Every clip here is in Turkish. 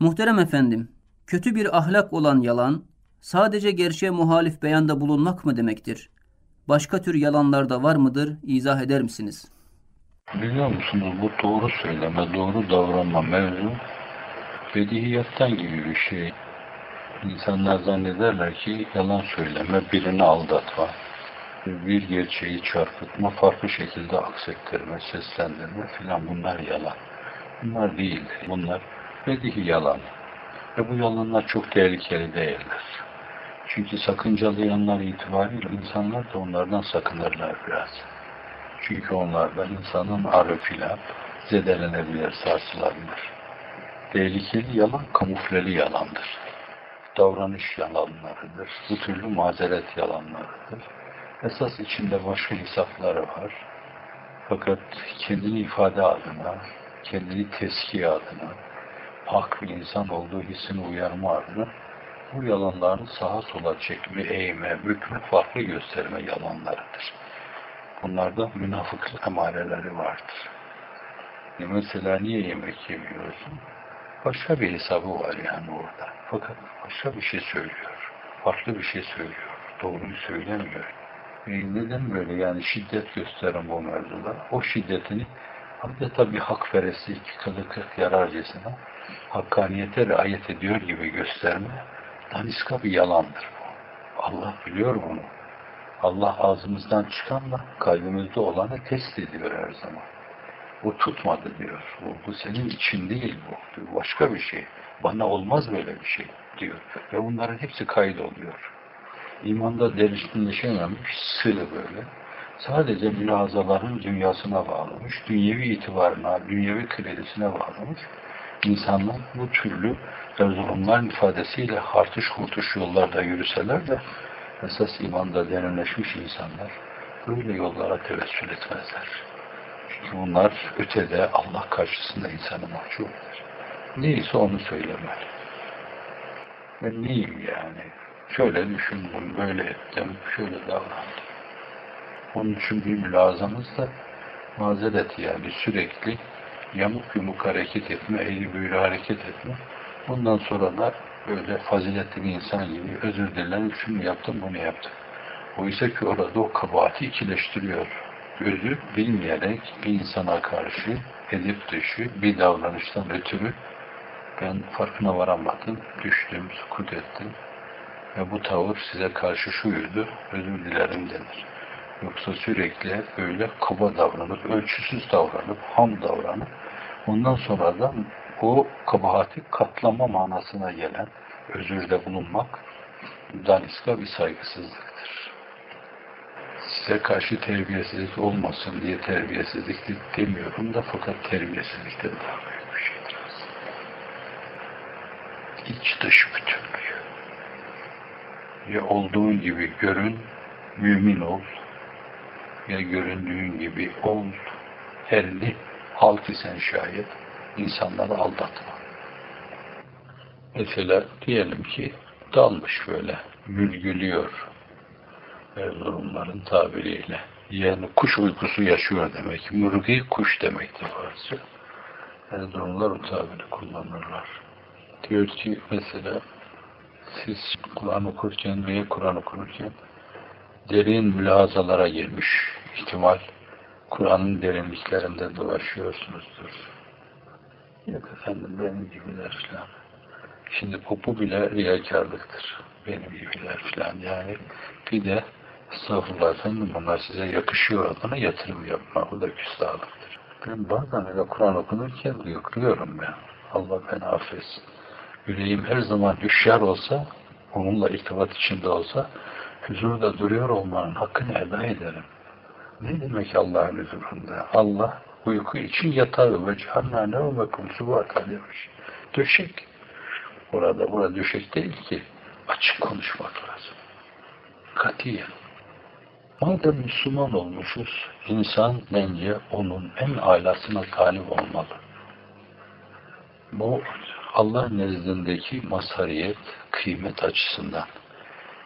Muhterem efendim, kötü bir ahlak olan yalan, sadece gerçeğe muhalif beyanda bulunmak mı demektir? Başka tür yalanlar da var mıdır? İzah eder misiniz? Biliyor musunuz bu doğru söyleme, doğru davranma mevzu bedihiyattan gibi bir şey. İnsanlar zannederler ki yalan söyleme, birini aldatma, bir gerçeği çarpıtma, farklı şekilde aksettirme, seslendirme filan bunlar yalan. Bunlar değil. Bunlar bedihi yalan. Ve bu yalanlar çok tehlikeli değiller. Çünkü sakıncalı yanlar itibariyle insanlar da onlardan sakınırlar biraz. Çünkü onlarda insanın arı filan zedelenebilir, sarsılabilir. Tehlikeli yalan kamufleli yalandır. Davranış yalanlarıdır. Bu türlü mazeret yalanlarıdır. Esas içinde başka hesapları var. Fakat kendini ifade adına, kendini teskiye adına, hak insan olduğu hissini uyarma adına bu yalanların sağa sola çekme, eğme, bükme, farklı gösterme yalanlarıdır. Bunlarda münafıklık emareleri vardır. E mesela niye yemek yemiyorsun? Başka bir hesabı var yani orada. Fakat başka bir şey söylüyor. Farklı bir şey söylüyor. Doğruyu söylemiyor. E neden böyle yani şiddet gösterin bu mevzuda? O şiddetini adeta bir hakperestlik, kılı kırk yararcasına hakkaniyete riayet ediyor gibi gösterme daniska bir yalandır bu. Allah biliyor bunu. Allah ağzımızdan çıkanla kalbimizde olanı test ediyor her zaman. Bu tutmadı diyor. Bu, bu senin için değil bu. bu. Başka bir şey. Bana olmaz böyle bir şey diyor. Ve bunların hepsi kaydoluyor. İmanda derinleşememiş, sığ böyle. Sadece mülazaların dünyasına bağlamış, dünyevi itibarına, dünyevi kredisine bağlamış. İnsanlar bu türlü Erzurumların ifadesiyle hartış kurtuş yollarda yürüseler de esas imanda derinleşmiş insanlar böyle yollara tevessül etmezler. Çünkü bunlar ötede Allah karşısında insanı mahcup eder. Neyse onu söylemeli. Ben neyim yani? Şöyle düşündüm, böyle ettim, şöyle davrandım. Onun için bir mülazamız da mazeret yani sürekli yamuk yumuk hareket etme, eğri büğrü hareket etme. Bundan sonra da böyle faziletli bir insan gibi özür dilerim, şunu yaptım, bunu yaptım. Oysa ki orada o kabahati ikileştiriyor. Özür bilmeyerek bir insana karşı edip dışı bir davranıştan ötürü ben farkına varamadım, düştüm, sukut ettim ve bu tavır size karşı şuydu, özür dilerim denir. Yoksa sürekli böyle kaba davranıp, ölçüsüz davranıp, ham davranıp, ondan sonra da o kabahati katlama manasına gelen özürde bulunmak daniska bir saygısızlıktır. Size karşı terbiyesizlik olmasın diye terbiyesizlik demiyorum da fakat terbiyesizlikten daha büyük bir şeydir. İç dış bütünlüğü. Ya olduğun gibi görün, mümin ol, ya göründüğün gibi ol, herli, halk isen şayet, insanları aldatma. Mesela diyelim ki dalmış böyle, mülgülüyor Erzurumların tabiriyle. Yani kuş uykusu yaşıyor demek. Mürgi kuş demektir Farsça. Erzurumlar o tabiri kullanırlar. Diyor ki mesela siz Kur'an okurken veya Kur'an okurken derin mülazalara girmiş ihtimal Kur'an'ın derinliklerinde dolaşıyorsunuzdur. Yok efendim benim gibiler filan. Şimdi bu bile riyakarlıktır. Benim gibiler filan yani. Bir de estağfurullah efendim bunlar size yakışıyor adına yatırım yapma. Bu da küstahlıktır. Ben bazen öyle Kur'an okunurken yıkılıyorum ben. Allah beni affetsin. Yüreğim her zaman hüşyar olsa, onunla irtibat içinde olsa, huzurda duruyor olmanın hakkını eda ederim. Ne demek Allah'ın huzurunda? Allah uyku için yatağı ve cehennem ve mekum subata demiş. Döşek. Orada, burada döşek değil ki. Açık konuşmak lazım. Katiyen. Madem Müslüman olmuşuz, insan bence onun en alasına talip olmalı. Bu Allah nezdindeki mazhariyet, kıymet açısından,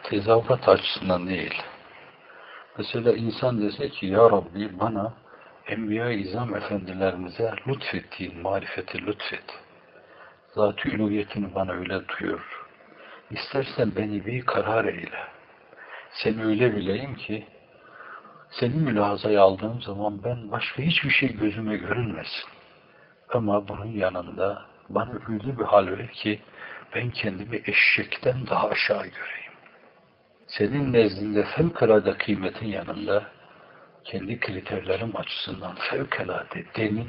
tezahürat açısından değil. Mesela insan dese ki, Ya Rabbi bana Enbiya-i İzam efendilerimize lütfettiğin marifeti lütfet. Zat-ı uluhiyetini bana öyle duyur. İstersen beni bir karar eyle. Seni öyle bileyim ki seni mülazaya aldığım zaman ben başka hiçbir şey gözüme görünmesin. Ama bunun yanında bana öyle bir hal ver ki ben kendimi eşekten daha aşağı göreyim. Senin nezdinde fevkalade kıymetin yanında kendi kriterlerim açısından fevkalade deni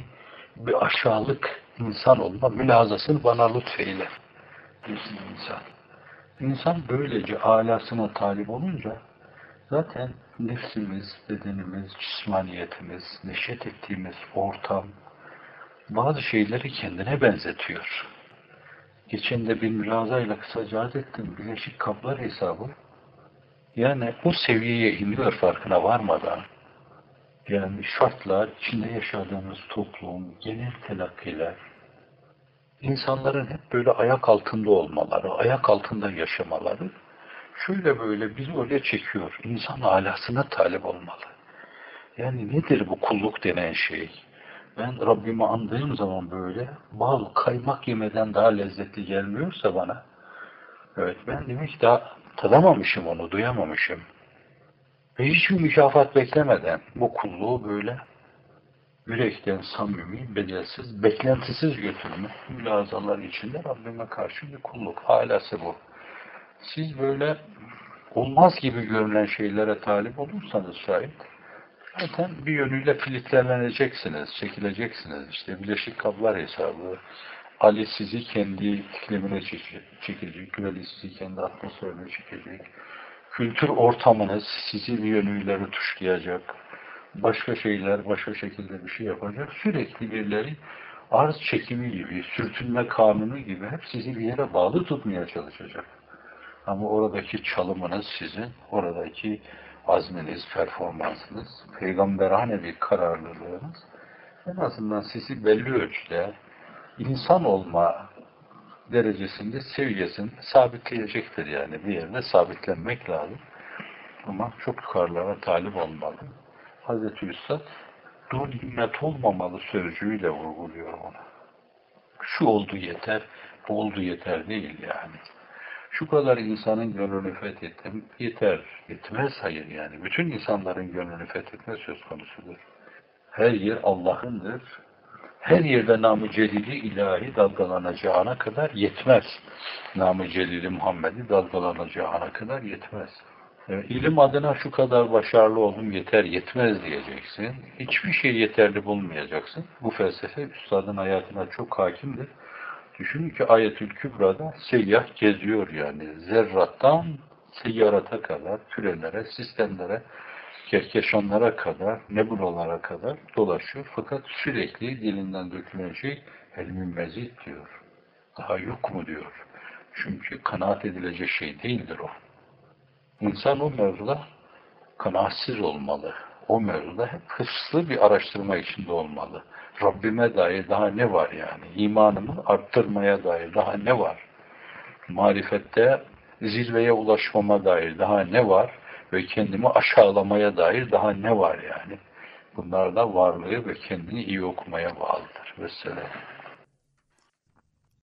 bir aşağılık insan olma mülazasını bana lütfeyle. Desin insan. İnsan böylece alasına talip olunca zaten nefsimiz, bedenimiz, cismaniyetimiz, neşet ettiğimiz ortam bazı şeyleri kendine benzetiyor. Geçen de bir mülazayla kısaca ettim. Bileşik kaplar hesabı yani bu seviyeye iniyor farkına varmadan yani şartlar, içinde yaşadığımız toplum, genel telakkiler, insanların hep böyle ayak altında olmaları, ayak altında yaşamaları, şöyle böyle bizi öyle çekiyor. İnsan alasına talip olmalı. Yani nedir bu kulluk denen şey? Ben Rabbimi andığım zaman böyle bal, kaymak yemeden daha lezzetli gelmiyorsa bana, evet ben ki daha tadamamışım onu, duyamamışım. Ve hiçbir mükafat beklemeden bu kulluğu böyle yürekten samimi, bedelsiz, beklentisiz götürme mülazalar içinde Rabbime karşı bir kulluk. Alası bu. Siz böyle olmaz gibi görünen şeylere talip olursanız şayet zaten bir yönüyle filtreleneceksiniz, çekileceksiniz. İşte bileşik kablar hesabı, Ali sizi kendi iklimine çekecek, Güveli sizi kendi atmosferine çekecek, kültür ortamınız sizi bir yönüyle rütuşlayacak, başka şeyler, başka şekilde bir şey yapacak. Sürekli birileri arz çekimi gibi, sürtünme kanunu gibi hep sizi bir yere bağlı tutmaya çalışacak. Ama oradaki çalımınız sizin, oradaki azminiz, performansınız, peygamberane bir kararlılığınız en azından sizi belli ölçüde insan olma derecesinde seviyesini sabitleyecektir yani. Bir yerde sabitlenmek lazım. Ama çok yukarılara talip olmalı. Hazreti Üstad dur himmet olmamalı sözcüğüyle vurguluyor onu. Şu oldu yeter, bu oldu yeter değil yani. Şu kadar insanın gönlünü fethettim, yeter, yetmez hayır yani. Bütün insanların gönlünü fethetme söz konusudur. Her yer Allah'ındır. Her yerde namı celili ilahi dalgalanacağına kadar yetmez. Namı celili Muhammed'i dalgalanacağına kadar yetmez. Yani ilim adına şu kadar başarılı oldum yeter yetmez diyeceksin. Hiçbir şey yeterli bulmayacaksın. Bu felsefe üstadın hayatına çok hakimdir. Düşünün ki Ayetül Kübra'da seyyah geziyor yani. Zerrattan seyyarata kadar, türelere, sistemlere, kerkeşanlara kadar, nebulalara kadar dolaşıyor. Fakat sürekli dilinden dökülen şey elmin mezid diyor. Daha yok mu diyor. Çünkü kanaat edilecek şey değildir o. İnsan o mevzuda kanaatsiz olmalı. O mevzuda hep hırslı bir araştırma içinde olmalı. Rabbime dair daha ne var yani? İmanımı arttırmaya dair daha ne var? Marifette zirveye ulaşmama dair daha ne var? Ve kendimi aşağılamaya dair daha ne var yani? Bunlar da varlığı ve kendini iyi okumaya bağlıdır. Vesselam.